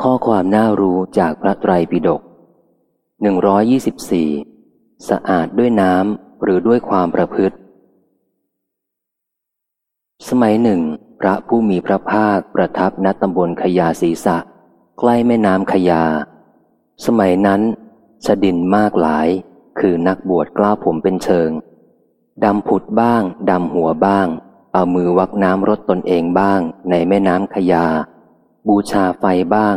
ข้อความน่ารู้จากพระไตรปิฎกหนึ่งร้อยยี่สิบสี่สะอาดด้วยน้ำหรือด้วยความประพฤติ สมัยหนึ่ง พระผู้มีพระภาคประทับณตำบลขยาศีสะ ใกล้แม่น้ำขยา สมัยนั้นสดินมากหลาย คือนักบวชกล้าผมเป็นเชิง ดำผุดบ้าง ดำหัวบ้าง เอามือวักน้ำรดตนเองบ้างในแม่น้ำขยา บูชาไฟบ้าง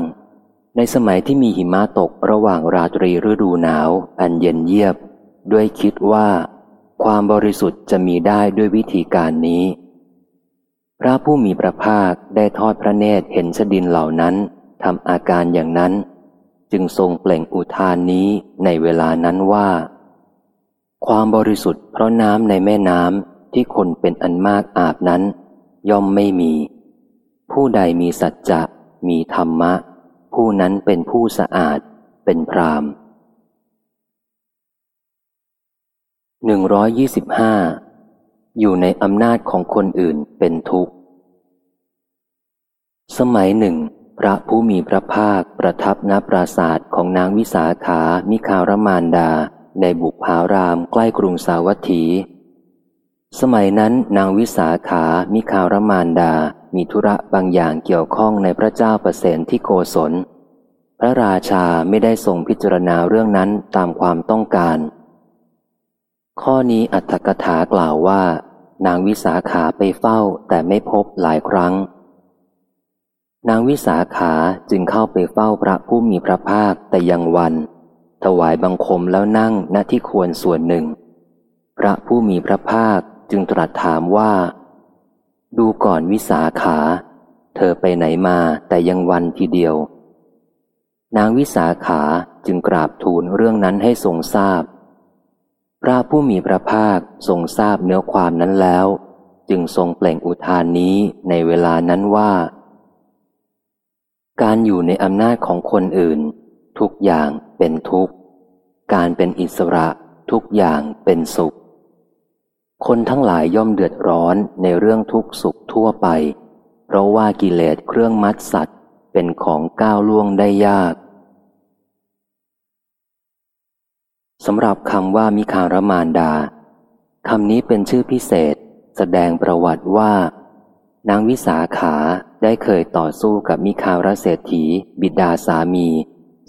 ในสมัยที่มีหิมะตกระหว่างราตรีฤดูหนาว อันเย็นเยียบ ด้วยคิดว่า ความบริสุทธิ์จะมีได้ด้วยวิธีการนี้ พระผู้มีพระภาคได้ทอดพระเนตรเห็นชดินเหล่านั้นทำอาการอย่างนั้น จึงทรงเปล่งอุทานนี้ในเวลานั้นว่า ความบริสุทธิ์เพราะน้ำในแม่น้ำที่คนเป็นอันมากอาบนั้น ย่อมไม่มี ผู้ใดมีสัจจะ มีธรรมะ ผู้นั้นเป็นผู้สะอาด เป็นพรามหนึ่งร้อยยี่สิบห้าอยู่ในอำนาจของคนอื่นเป็นทุกข์ สมัยหนึ่ง พระผู้มีพระภาคประทับณปราศาสตร์ของนางวิสาขา มิคารมานดา ในบุพารามใกล้กรุงสาวัตถี สมัยนั้นนางวิสาขา มิคารมานดา มีธุระบางอย่างเกี่ยวข้องในพระเจ้าประเสนที่โกศล พระราชาไม่ได้ทรงพิจารณาเรื่องนั้นตามความต้องการ ข้อนี้อัตถกถากล่าวว่า นางวิสาขาไปเฝ้าแต่ไม่พบหลายครั้ง นางวิสาขาจึงเข้าไปเฝ้าพระผู้มีพระภาคแต่ยังวัน ถวายบังคมแล้วนั่งณที่ควรส่วนหนึ่ง พระผู้มีพระภาค จึงตรัสถามว่า ดูก่อนวิสาขา เธอไปไหนมาแต่ยังวันทีเดียว นางวิสาขาจึงกราบทูลเรื่องนั้นให้ทรงทราบ พระผู้มีพระภาคทรงทราบเนื้อความนั้นแล้ว จึงทรงเปล่งอุทานนี้ในเวลานั้นว่า การอยู่ในอำนาจของคนอื่น ทุกอย่างเป็นทุกข์ การเป็นอิสระทุกอย่างเป็นสุข คนทั้งหลายย่อมเดือดร้อนในเรื่องทุกสุขทั่วไป เพราะว่ากิเลสเครื่องมัดสัตว์เป็นของก้าวล่วงได้ยากสำหรับคำว่ามิคารมานดาคำนี้เป็นชื่อพิเศษ แสดงประวัติว่า นางวิสาขาได้เคยต่อสู้กับมิคารเศรษฐี บิดาสามี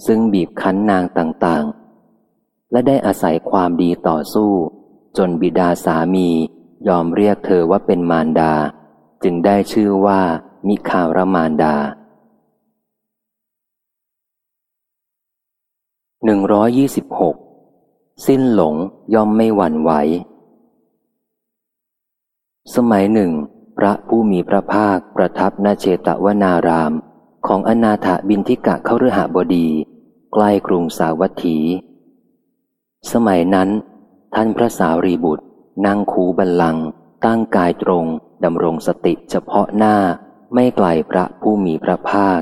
ซึ่งบีบคั้นนางต่างๆ และได้อาศัยความดีต่อสู้ จนบิดาสามียอมเรียกเธอว่าเป็นมารดา จึงได้ชื่อว่า มิคารมารดาหนึ่งร้อยี่สิบหกสิ้นหลงย่อมไม่หวั่นไหว สมัยหนึ่ง พระผู้มีพระภาคประทับนาเชตวนาราม ของอนาถบินทิกะเข้าฤหบดี ใกล้กรุงสาวัตถี สมัยนั้น ท่านพระสารีบุตร นั่งคูบัลลัง ตั้งกายตรงดำรงสติเฉพาะหน้าไม่ไกลพระผู้มีพระภาค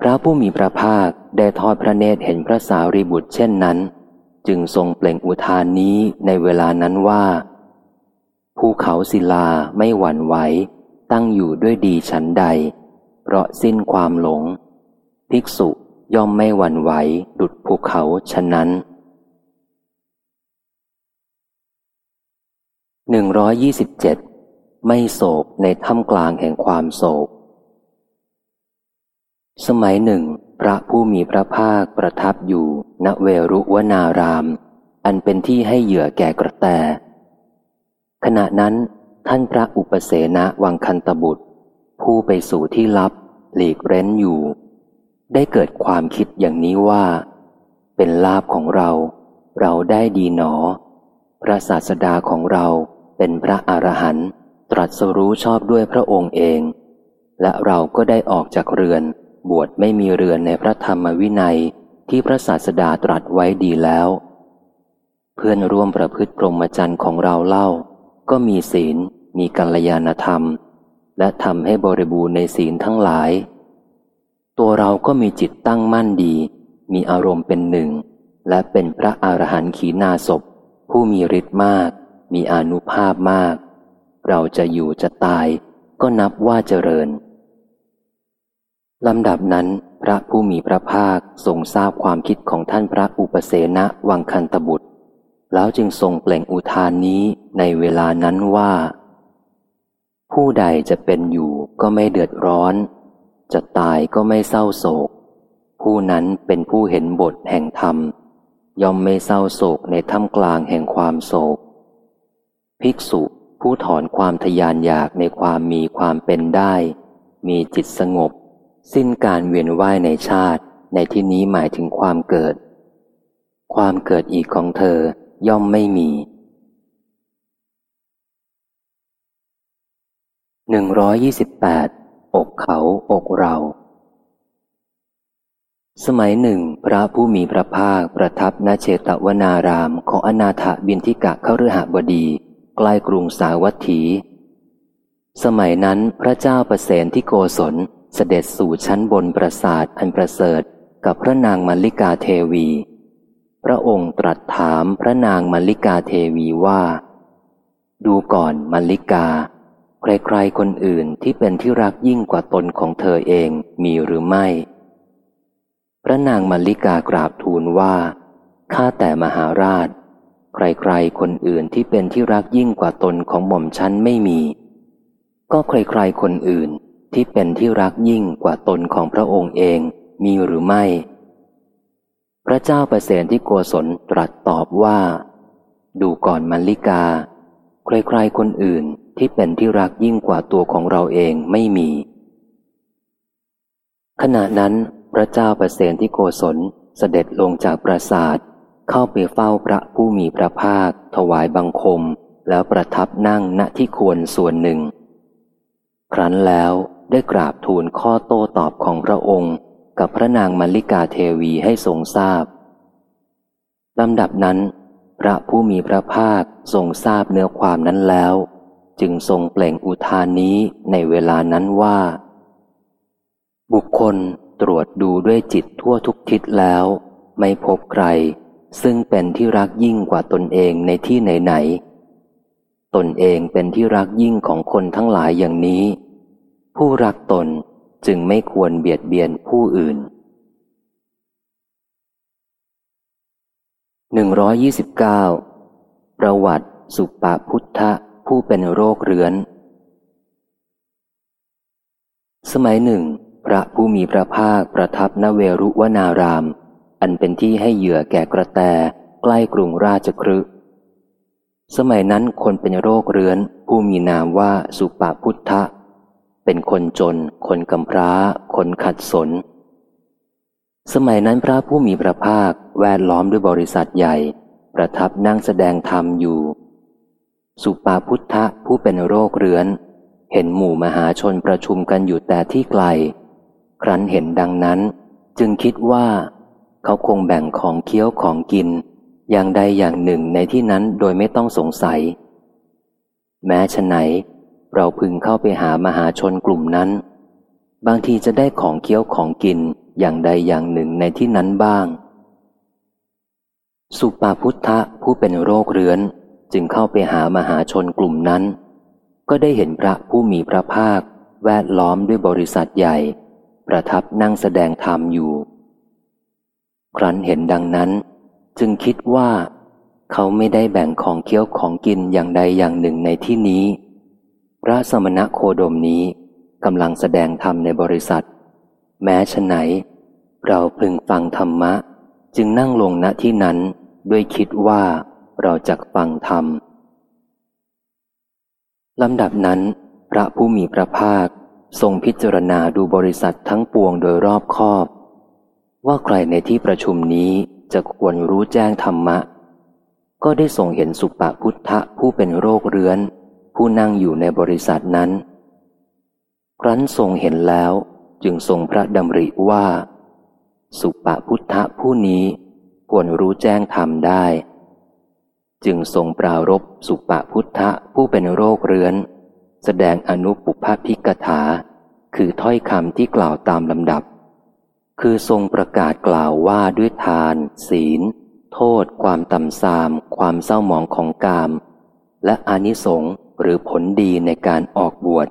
พระผู้มีพระภาคได้ทอดพระเนตรเห็นพระสารีบุตรเช่นนั้น จึงทรงเปล่งอุทานนี้ในเวลานั้นว่าภูเขาศิลาไม่หวั่นไหวตั้งอยู่ด้วยดีฉันใด เพราะสิ้นความหลง ภิกษุย่อมไม่หวั่นไหวดุดภูเขาฉะนั้น หนึ่งร้อยยี่สิบเจ็ดไม่โศกในถ้ำกลางแห่งความโศก สมัยหนึ่ง พระผู้มีพระภาคประทับอยู่ณเวรุวนาราม อันเป็นที่ให้เหยื่อแก่กระแต ขณะนั้นท่านพระอุปเสนะวังคันตบุตร ผู้ไปสู่ที่ลับ หลีกเร้นอยู่ ได้เกิดความคิดอย่างนี้ว่า เป็นลาบของเรา เราได้ดีหนอ พระศาสดาของเราเป็นพระอรหันต์ตรัสรู้ชอบด้วยพระองค์เอง และเราก็ได้ออกจากเรือน บวชไม่มีเรือนในพระธรรมวินัยที่พระศาสดาตรัสไว้ดีแล้ว เพื่อนร่วมประพฤติพรหมจรรย์ของเราเล่า ก็มีศีล มีกัลยาณธรรม และทำให้บริบูรณ์ในศีลทั้งหลาย ตัวเราก็มีจิตตั้งมั่นดี มีอารมณ์เป็นหนึ่ง และเป็นพระอรหันต์ขีณาศพ ผู้มีฤทธิ์มาก มีอนุภาพมาก เราจะอยู่จะตาย ก็นับว่าเจริญลำดับนั้น พระผู้มีพระภาคทรงทราบความคิดของท่านพระอุปเสนะวังคันตบุตร แล้วจึงทรงเปล่งอุทานนี้ในเวลานั้นว่า ผู้ใดจะเป็นอยู่ก็ไม่เดือดร้อน จะตายก็ไม่เศร้าโศก ผู้นั้นเป็นผู้เห็นบทแห่งธรรม ย่อมไม่เศร้าโศกในท่ามกลางแห่งความโศก ภิกษุผู้ถอนความทยานอยากในความมีความเป็นได้ มีจิตสงบ สิ้นการเวียนว่ายในชาติ ในที่นี้หมายถึงความเกิด ความเกิดอีกของเธอย่อมไม่มีหนึ่งร้อยยี่สิบแปดอกเขาอกเรา สมัยหนึ่ง พระผู้มีพระภาคประทับณเชตวนารามของอนาถบินทิกะเข้าฤหบดีใกล้กรุงสาวัตถี สมัยนั้นพระเจ้าประเสนที่โกศลเสด็จสู่ชั้นบนปราสาทอันประเสริฐกับพระนางมัลลิกาเทวี พระองค์ตรัสถามพระนางมัลลิกาเทวีว่า ดูก่อนมัลลิกา ใครๆคนอื่นที่เป็นที่รักยิ่งกว่าตนของเธอเองมีหรือไม่ พระนางมัลลิกากราบทูลว่า ข้าแต่มหาราช ใครๆ คนอื่นที่เป็นที่รักยิ่งกว่าตนของหม่อมชั้นไม่มี ก็ใครๆ คนอื่นที่เป็นที่รักยิ่งกว่าตนของพระองค์เองมีหรือไม่ พระเจ้าประเสนที่โกศลตรัสตอบว่า ดูก่อนมัลลิกา ใครๆ คนอื่นที่เป็นที่รักยิ่งกว่าตัวของเราเองไม่มี ขณะนั้น พระเจ้าประเสนที่โกศลเสด็จลงจากปราสาท เข้าไปเฝ้าพระผู้มีพระภาค ถวายบังคม แล้วประทับนั่งณที่ควรส่วนหนึ่ง ครั้นแล้วได้กราบทูลข้อโต้ตอบของพระองค์ กับพระนางมัลลิกาเทวีให้ทรงทราบลำดับนั้น พระผู้มีพระภาคทรงทราบเนื้อความนั้นแล้ว จึงทรงเปล่งอุทานนี้ในเวลานั้นว่า บุคคล ตรวจดูด้วยจิตทั่วทุกทิศแล้ว ไม่พบใคร ซึ่งเป็นที่รักยิ่งกว่าตนเองในที่ไหนๆตนเองเป็นที่รักยิ่งของคนทั้งหลายอย่างนี้ ผู้รักตนจึงไม่ควรเบียดเบียนผู้อื่น 129 ประวัติสุปาพุทธะผู้เป็นโรคเรื้อน สมัยหนึ่ง พระผู้มีพระภาคประทับนเวรุวนาราม อันเป็นที่ให้เหยื่อแก่กระแตใกล้กรุงราชครึสมัยนั้นคนเป็นโรคเรื้อน ผู้มีนามว่าสุปาพุทธะ เป็นคนจน คนกำพร้า คนขัดสน สมัยนั้นพระผู้มีพระภาคแวดล้อมด้วยบริษัทใหญ่ ประทับนั่งแสดงธรรมอยู่ สุปาพุทธะผู้เป็นโรคเรื้อน เห็นหมู่มหาชนประชุมกันอยู่แต่ที่ไกล ครั้นเห็นดังนั้น จึงคิดว่า เขาคงแบ่งของเคี้ยวของกิน อย่างใดอย่างหนึ่งในที่นั้นโดยไม่ต้องสงสัย แม้ฉะไหน เราพึงเข้าไปหามหาชนกลุ่มนั้น บางทีจะได้ของเคี้ยวของกินอย่างใดอย่างหนึ่งในที่นั้นบ้าง สุปาพุทธะผู้เป็นโรคเรื้อนจึงเข้าไปหามหาชนกลุ่มนั้น ก็ได้เห็นพระผู้มีพระภาค แวดล้อมด้วยบริษัทใหญ่ ประทับนั่งแสดงธรรมอยู่ ครั้นเห็นดังนั้น จึงคิดว่า เขาไม่ได้แบ่งของเคี้ยวของกินอย่างใดอย่างหนึ่งในที่นี้ พระสมณะโคดมนี้กำลังแสดงธรรมในบริษัท แม้ฉไหน เราพึงฟังธรรมะ จึงนั่งลงณที่นั้นด้วยคิดว่าเราจะฟังธรรมลำดับนั้น พระผู้มีพระภาค ทรงพิจารณาดูบริษัททั้งปวงโดยรอบคอบ ว่าใครในที่ประชุมนี้จะควรรู้แจ้งธรรมะ ก็ได้ทรงเห็นสุปพุทธะผู้เป็นโรคเรื้อน ผู้นั่งอยู่ในบริษัทนั้น ครั้นทรงเห็นแล้วจึงทรงพระดำริว่า สุปพุทธะผู้นี้ควรรู้แจ้งธรรมได้ จึงทรงปรารบสุปพุทธะผู้เป็นโรคเรื้อน แสดงอนุปุพพิกถา คือถ้อยคำที่กล่าวตามลำดับ คือทรงประกาศกล่าวว่าด้วยทาน ศีล โทษ ความต่ำทราม ความเศร้าหมองของกาม และอานิสงส์หรือผลดีในการออกบวช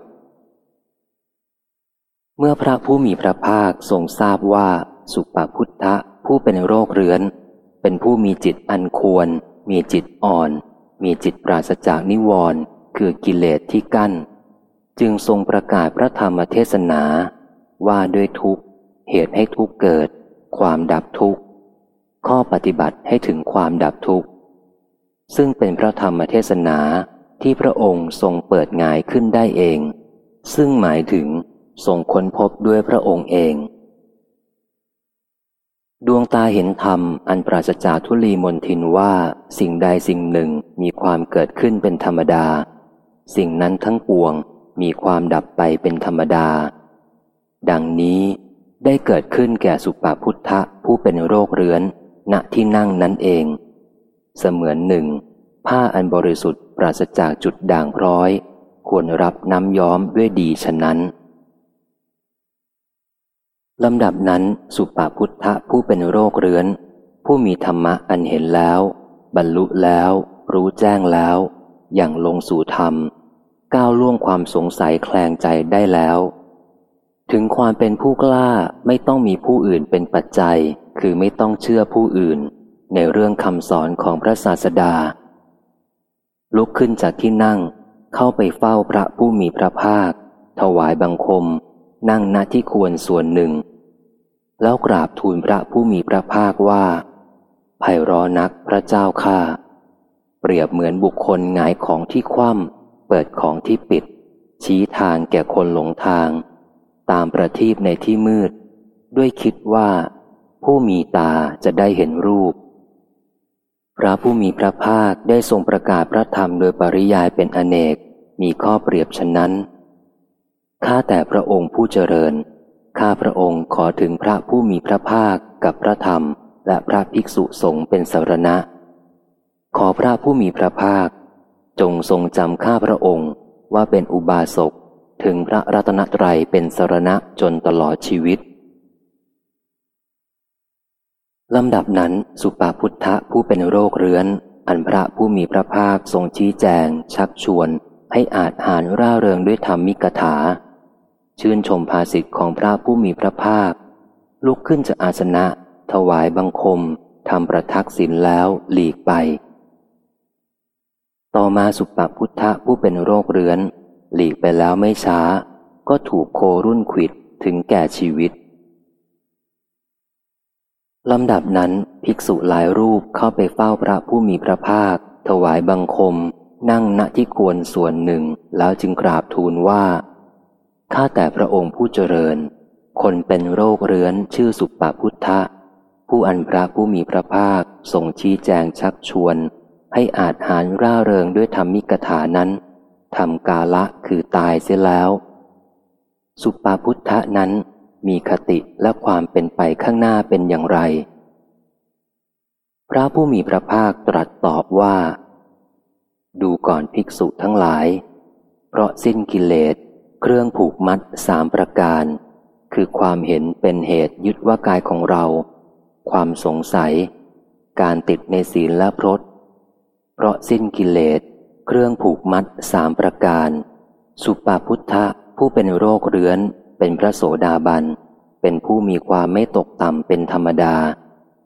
เมื่อพระผู้มีพระภาคทรงทราบว่า สุปพุทธะผู้เป็นโรคเรื้อน เป็นผู้มีจิตอันควร มีจิตอ่อน มีจิตปราศจากนิวรณ์ คือกิเลสที่กั้น จึงทรงประกาศพระธรรมเทศนา ว่าด้วยทุกข์เหตุให้ทุกข์เกิด ความดับทุกข์ ข้อปฏิบัติให้ถึงความดับทุกข์ ซึ่งเป็นพระธรรมเทศนาที่พระองค์ทรงเปิดงายขึ้นได้เอง ซึ่งหมายถึงทรงค้นพบด้วยพระองค์เอง ดวงตาเห็นธรรมอันปราศจากทุลีมนทินว่าสิ่งใดสิ่งหนึ่งมีความเกิดขึ้นเป็นธรรมดา สิ่งนั้นทั้งปวงมีความดับไปเป็นธรรมดา ดังนี้ได้เกิดขึ้นแก่สุปาพุทธะผู้เป็นโรคเรื้อน ณที่นั่งนั้นเอง เสมือนหนึ่ง ผ้าอันบริสุทธิ์ปราศจากจุดด่างพร้อย ควรรับน้ำย้อมด้วยดีฉะนั้นลำดับนั้นสุปาพุทธะผู้เป็นโรคเรื้อน ผู้มีธรรมะอันเห็นแล้ว บรรลุแล้ว รู้แจ้งแล้ว อย่างลงสู่ธรรม ก้าวล่วงความสงสัยแคลงใจได้แล้ว ถึงความเป็นผู้กล้าไม่ต้องมีผู้อื่นเป็นปัจจัย คือไม่ต้องเชื่อผู้อื่น ในเรื่องคำสอนของพระศาสดา ลุกขึ้นจากที่นั่ง เข้าไปเฝ้าพระผู้มีพระภาค ถวายบังคม นั่งณที่ควรส่วนหนึ่ง แล้วกราบทูลพระผู้มีพระภาคว่าไพรอนักพระเจ้าข้า เปรียบเหมือนบุคคลหงายของที่คว่ำเปิดของที่ปิด ชี้ทางแก่คนหลงทาง ตามประทีปในที่มืด ด้วยคิดว่า ผู้มีตาจะได้เห็นรูป พระผู้มีพระภาคได้ทรงประกาศพระธรรมโดยปริยายเป็นอเนกมีข้อเปรียบฉะนั้นข้าแต่พระองค์ผู้เจริญ ข้าพระองค์ขอถึงพระผู้มีพระภาคกับพระธรรมและพระภิกษุสงฆ์เป็นสารณะ ขอพระผู้มีพระภาค จงทรงจำข้าพระองค์ว่าเป็นอุบาสกถึงพระรัตนตรัยเป็นสารณะจนตลอดชีวิตลำดับนั้นสุปาพุทธะผู้เป็นโรคเรื้อน อันพระผู้มีพระภาคทรงชี้แจง ชักชวน ให้อาจหารร่าเริงด้วยธรรมมิกถา ชื่นชมภาสิทธิ์ของพระผู้มีพระภาค ลุกขึ้นจากอาสนะ ถวายบังคมทำประทักษิณแล้วหลีกไป ต่อมาสุปปพุทธะผู้เป็นโรคเรื้อน หลีกไปแล้วไม่ช้า ก็ถูกโครุ่นขิดถึงแก่ชีวิตลำดับนั้นภิกษุหลายรูปเข้าไปเฝ้าพระผู้มีพระภาค ถวายบังคม นั่งณที่ควรส่วนหนึ่งแล้วจึงกราบทูลว่า ข้าแต่พระองค์ผู้เจริญ คนเป็นโรคเรื้อนชื่อสุปปพุทธะ ผู้อันพระผู้มีพระภาคทรงชี้แจงชักชวน ให้อาจหารร่าเริงด้วยธรรมิกถานั้นทำกาละคือตายเสียแล้ว สุปปพุทธะนั้นมีคติและความเป็นไปข้างหน้าเป็นอย่างไร พระผู้มีพระภาคตรัสตอบว่า ดูก่อนภิกษุทั้งหลาย เพราะสิ้นกิเลสเครื่องผูกมัดสามประการ คือความเห็นเป็นเหตุยึดว่ากายของเรา ความสงสัย การติดในศีลและพรต เพราะสิ้นกิเลส เครื่องผูกมัดสามประการ สุปาพุทธะผู้เป็นโรคเรื้อน เป็นพระโสดาบัน เป็นผู้มีความไม่ตกต่ำเป็นธรรมดา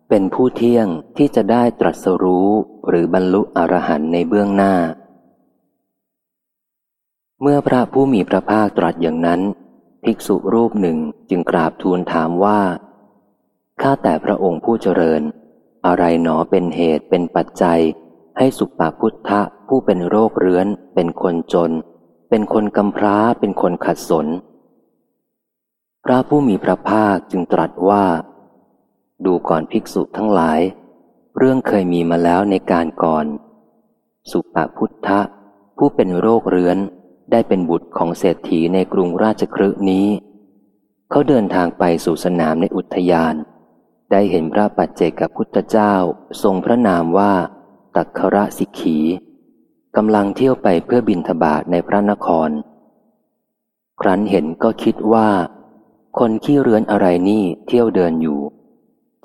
เป็นผู้เที่ยงที่จะได้ตรัสรู้หรือบรรลุอรหันต์ในเบื้องหน้า เมื่อพระผู้มีพระภาคตรัสอย่างนั้น ภิกษุรูปหนึ่งจึงกราบทูลถามว่าข้าแต่พระองค์ผู้เจริญ อะไรหนอเป็นเหตุเป็นปัจจัย ให้สุปาพุทธะผู้เป็นโรคเรื้อน เป็นคนจน เป็นคนกำพร้าเป็นคนขัดสน พระผู้มีพระภาคจึงตรัสว่า ดูก่อนภิกษุทั้งหลาย เรื่องเคยมีมาแล้วในการก่อน สุปาพุทธะผู้เป็นโรคเรื้อนได้เป็นบุตรของเศรษฐีในกรุงราชครืนี้ เขาเดินทางไปสู่สนามในอุทยาน ได้เห็นพระปัจเจกพุทธเจ้าทรงพระนามว่า ตักคระสิกขีกำลังเที่ยวไปเพื่อบินทบาทในพระนคร ครั้นเห็นก็คิดว่า คนขี้เรือนอะไรนี่เที่ยวเดินอยู่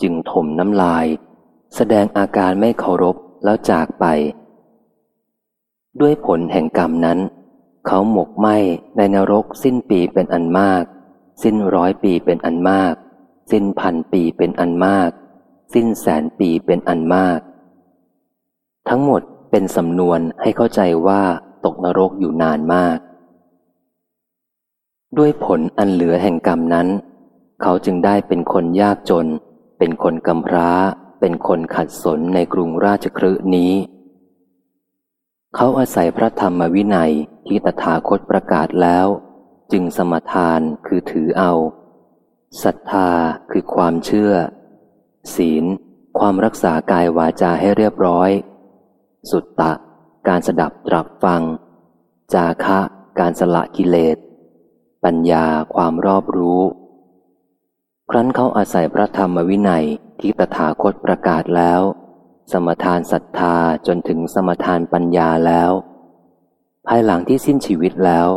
จึงถมน้ำลาย แสดงอาการไม่เคารพแล้วจากไป ด้วยผลแห่งกรรมนั้น เขาหมกไหมในนรกสิ้นปีเป็นอันมาก สิ้นร้อยปีเป็นอันมาก สิ้นพันปีเป็นอันมาก สิ้นแสนปีเป็นอันมาก ทั้งหมดเป็นสำนวนให้เข้าใจว่าตกนรกอยู่นานมาก ด้วยผลอันเหลือแห่งกรรมนั้น เขาจึงได้เป็นคนยากจน เป็นคนกำพร้า เป็นคนขัดสนในกรุงราชครืนี้ เขาอาศัยพระธรรมวินัยที่ตถาคตประกาศแล้ว จึงสมทานคือถือเอาศรัทธาคือความเชื่อ ศีล ความรักษากายวาจาให้เรียบร้อย สุตตะ การสดับตรับฟัง จาคะ การสละกิเลส ปัญญาความรอบรู้ ครั้นเขาอาศัยพระธรรมวินัยที่ตถาคตประกาศแล้ว สมทานศรัทธาจนถึงสมทานปัญญาแล้ว ภายหลังที่สิ้นชีวิตแล้ว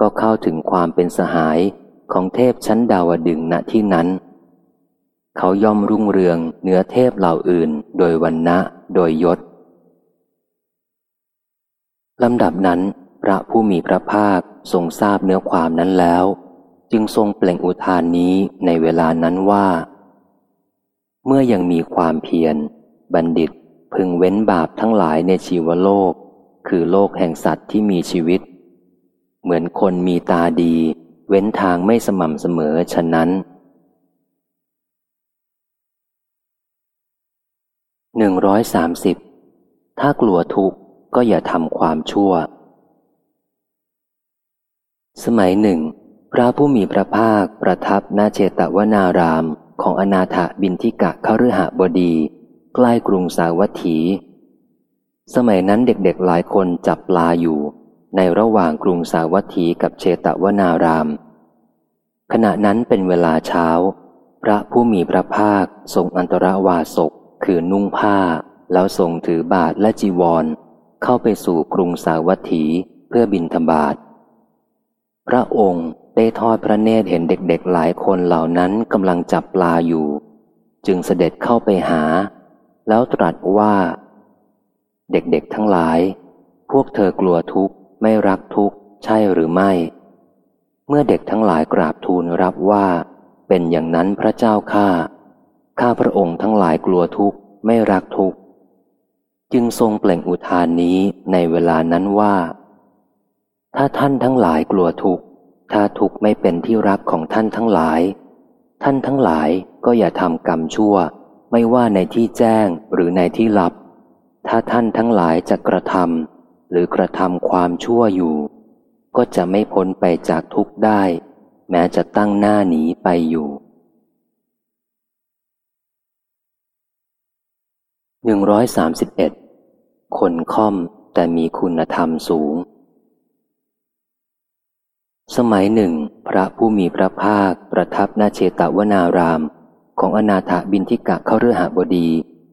ก็เข้าถึงความเป็นสหายของเทพชั้นดาวดึงณที่นั้นเขาย่อมรุ่งเรืองเหนือเทพเหล่าอื่น โดยวันนะโดยยศ ลำดับนั้น พระผู้มีพระภาคทรงทราบเนื้อความนั้นแล้ว จึงทรงเปล่งอุทานนี้ในเวลานั้นว่า เมื่อยังมีความเพียร บัณฑิตพึงเว้นบาปทั้งหลายในชีวโลก คือโลกแห่งสัตว์ที่มีชีวิต เหมือนคนมีตาดี เว้นทางไม่สม่ำเสมอฉะนั้นหนึ่งร้อยสามสิบถ้ากลัวทุกข์ ก็อย่าทำความชั่ว สมัยหนึ่ง พระผู้มีพระภาคประทับนาเจตวนารามของอนาถบินทิกะขฤหบดี ใกล้กรุงสาวัตถี สมัยนั้นเด็กๆหลายคนจับปลาอยู่ ในระหว่างกรุงสาวัตถีกับเชตวนาราม ขณะนั้นเป็นเวลาเช้า พระผู้มีพระภาคทรงอันตรวาสกคือนุ่งผ้า แล้วทรงถือบาทและจีวร เข้าไปสู่กรุงสาวัตถีเพื่อบินธบาตพระองค์ได้ทอดพระเนตรเห็นเด็กๆหลายคนเหล่านั้นกำลังจับปลาอยู่ จึงเสด็จเข้าไปหา แล้วตรัสว่า เด็กๆทั้งหลาย พวกเธอกลัวทุกข์ไม่รักทุกข์ใช่หรือไม่ เมื่อเด็กทั้งหลายกราบทูลรับว่า เป็นอย่างนั้นพระเจ้าข้าข้าพระองค์ทั้งหลายกลัวทุกข์ไม่รักทุกข์ จึงทรงเปล่งอุทานนี้ในเวลานั้นว่า ถ้าท่านทั้งหลายกลัวทุกข์ ถ้าทุกข์ไม่เป็นที่รักของท่านทั้งหลาย ท่านทั้งหลายก็อย่าทำกรรมชั่ว ไม่ว่าในที่แจ้งหรือในที่ลับ ถ้าท่านทั้งหลายจะกระทำหรือกระทำความชั่วอยู่ ก็จะไม่พ้นไปจากทุกข์ได้ แม้จะตั้งหน้าหนีไปอยู่หนึ่งร้อยสามสิบเอ็ด คนค่อมแต่มีคุณธรรมสูง สมัยหนึ่ง พระผู้มีพระภาคประทับนาเชตวนาราม ของอนาถบินทิกะเข้าเรือหาบดี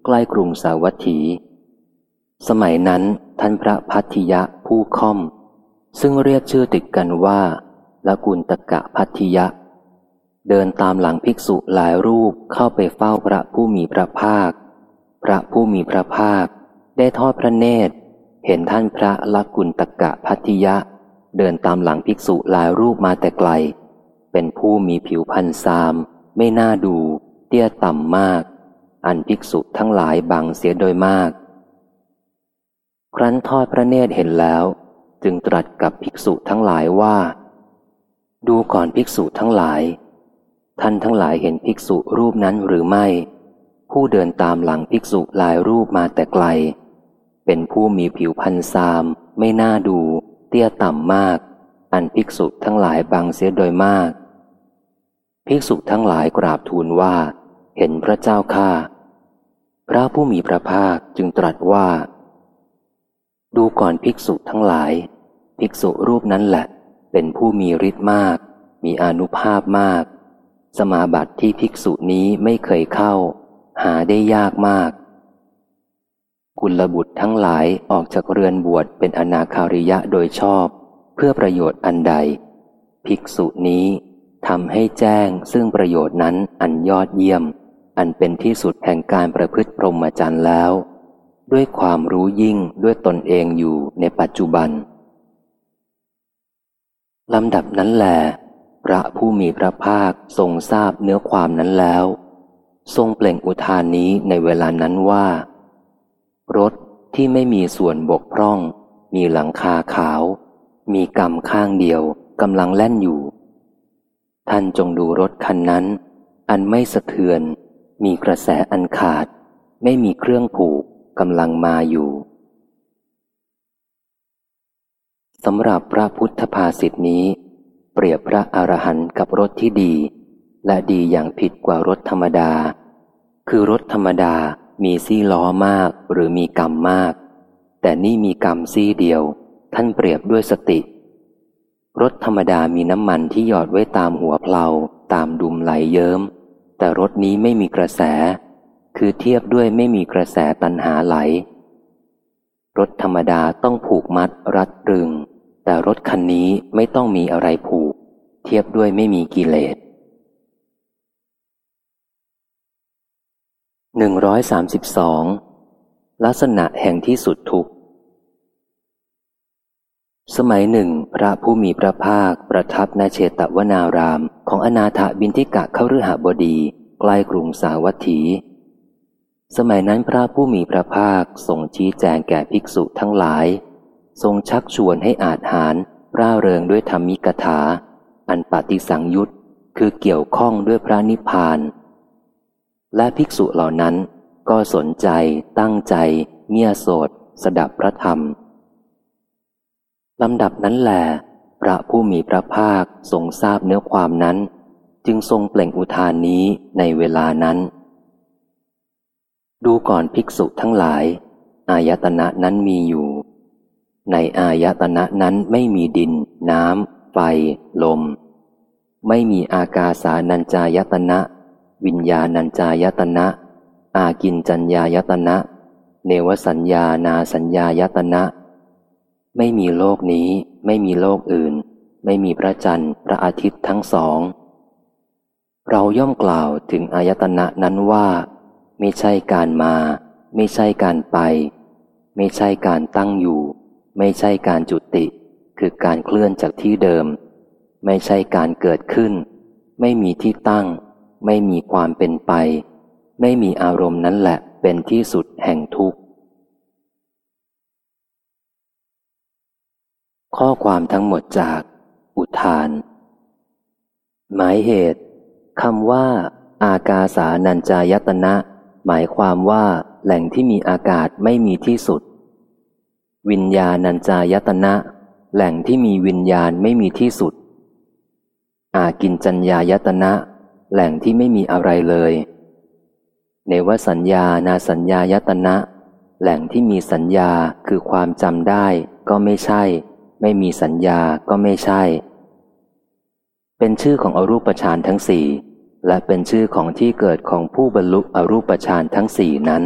ใกล้กรุงสาวัตถี สมัยนั้นท่านพระพัทธิยะผู้ค่อม ซึ่งเรียกชื่อติดกันว่าละกุลตกะพัทธิยะ เดินตามหลังภิกษุหลายรูปเข้าไปเฝ้าพระผู้มีพระภาค พระผู้มีพระภาค ได้ทอดพระเนตร เห็นท่านพระละกุลตกะพัทิยะ เดินตามหลังภิกษุหลายรูปมาแต่ไกล เป็นผู้มีผิวพันซาม ไม่น่าดู เตี้ยต่ำมาก อันภิกษุทั้งหลายบังเสียโดยมาก ครั้นทอดพระเนตรเห็นแล้ว จึงตรัสกับภิกษุทั้งหลายว่า ดูก่อนภิกษุทั้งหลาย ท่านทั้งหลายเห็นภิกษุรูปนั้นหรือไม่ผู้เดินตามหลังภิกษุหลายรูปมาแต่ไกล เป็นผู้มีผิวพันซาม ไม่น่าดู เตี้ยต่ำมาก อันภิกษุทั้งหลายบางเสียโดยมาก ภิกษุทั้งหลายกราบทูลว่า เห็นพระเจ้าข้าพระผู้มีพระภาคจึงตรัสว่า ดูก่อนภิกษุทั้งหลาย ภิกษุรูปนั้นแหละ เป็นผู้มีฤทธิ์มาก มีอนุภาพมาก สมาบัติที่ภิกษุนี้ไม่เคยเข้า หาได้ยากมาก กุลบุตรทั้งหลายออกจากเรือนบวชเป็นอนาคาริยะโดยชอบ เพื่อประโยชน์อันใด ภิกษุนี้ทำให้แจ้งซึ่งประโยชน์นั้นอันยอดเยี่ยม อันเป็นที่สุดแห่งการประพฤติพรหมจรรย์แล้ว ด้วยความรู้ยิ่งด้วยตนเองอยู่ในปัจจุบันลำดับนั้นแหลพระผู้มีพระภาคทรงทราบเนื้อความนั้นแล้ว ทรงเปล่งอุทานนี้ในเวลานั้นว่า รถที่ไม่มีส่วนบกพร่อง มีหลังคาขาว มีกำข้างเดียวกำลังแล่นอยู่ ท่านจงดูรถคันนั้น อันไม่สะเทือน มีกระแสอันขาด ไม่มีเครื่องผูกกำลังมาอยู่สำหรับพระพุทธภาษิตนี้ เปรียบพระอรหันต์กับรถที่ดี และดีอย่างผิดกว่ารถธรรมดา คือรถธรรมดา มีซี่ล้อมากหรือมีกรรมมาก แต่นี่มีกรรมซี่เดียว ท่านเปรียบด้วยสติ รถธรรมดามีน้ำมันที่หยอดไว้ตามหัวเพลาตามดุมไหลเยิม้ม แต่รถนี้ไม่มีกระแส คือเทียบด้วยไม่มีกระแสตันหาไหล รถธรรมดาต้องผูกมัดรัดรึง แต่รถคันนี้ไม่ต้องมีอะไรผูก เทียบด้วยไม่มีกิเลส หนึ่งร้อยสามสิบสองลักษณะแห่งที่สุดทุกสมัยหนึ่ง พระผู้มีพระภาคประทับในเชตวนาราม ของอนาถบินทิกะเข้าฤหบดีใกล้กรุงสาวัตถี สมัยนั้นพระผู้มีพระภาคทรงชี้แจงแก่ภิกษุทั้งหลาย ทรงชักชวนให้อาจหารร่าเริงด้วยธรรมิกถา อันปฏิสังยุตคือเกี่ยวข้องด้วยพระนิพพาน และภิกษุเหล่านั้นก็สนใจตั้งใจเงียโสดสดับพระธรรมลำดับนั้นแหลพระผู้มีพระภาคทรงทราบเนื้อความนั้น จึงทรงเปล่งอุทานนี้ในเวลานั้น ดูก่อนภิกษุทั้งหลาย อายตนะนั้นมีอยู่ ในอายตนะนั้นไม่มีดิน น้ำ ไฟ ลม ไม่มีอากาสานัญจายตนะ วิญญาณัญจายตนะ อากินจัญญายตนะ เนวสัญญานาสัญญายตนะ ไม่มีโลกนี้ ไม่มีโลกอื่น ไม่มีพระจันทร์พระอาทิตย์ทั้งสอง เราย่อมกล่าวถึงอายตนะนั้นว่า ไม่ใช่การมา ไม่ใช่การไป ไม่ใช่การตั้งอยู่ ไม่ใช่การจุติ คือการเคลื่อนจากที่เดิม ไม่ใช่การเกิดขึ้น ไม่มีที่ตั้ง ไม่มีความเป็นไป ไม่มีอารมณ์นั้นแหละเป็นที่สุดแห่งทุกข์ ข้อความทั้งหมดจาก อุทาน หมายเหตุคำว่า อากาสานัญจายตนะ หมายความว่าแหล่งที่มีอากาศไม่มีที่สุด วิญญาณัญจายตนะ แหล่งที่มีวิญญาณไม่มีที่สุด อากินจัญญายตนะ แหล่งที่ไม่มีอะไรเลย เนวสัญญานาสัญญายตนะ แหล่งที่มีสัญญาคือความจำได้ก็ไม่ใช่ ไม่มีสัญญาก็ไม่ใช่ เป็นชื่อของอรูปฌานทั้งสี่และเป็นชื่อของที่เกิดของผู้บรรลุอรูปฌานทั้งสี่นั้น